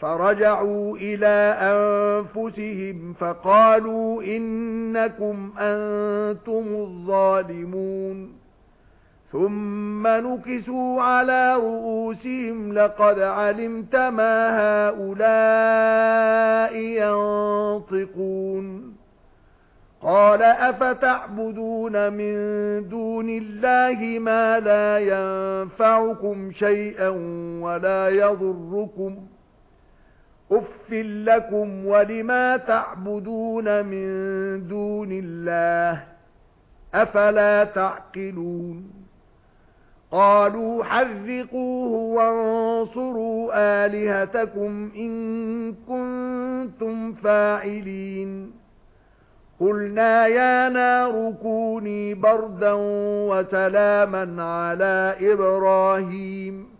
فرجعوا إلى أنفسهم فقالوا إنكم أنتم الظالمون. ثم نكسوا على رؤوسهم لقد علمت ما هؤلاء ينطقون. قال أفتعبدون من دون الله ما لا ينفعكم شيئا ولا يضركم. أُفٍّ لَكُمْ وَلِمَا تَعْبُدُونَ مِن دُونِ اللَّهِ أَفَلَا تَعْقِلُونَ قَالُوا حَرِّقُوهُ وَانصُرُوا آلِهَتَكُمْ إِن كُنتُمْ فَاعِلِينَ قُلْنَا يَا نَارُ كُونِي بَرْدًا وَسَلَامًا عَلَى إِبْرَاهِيمَ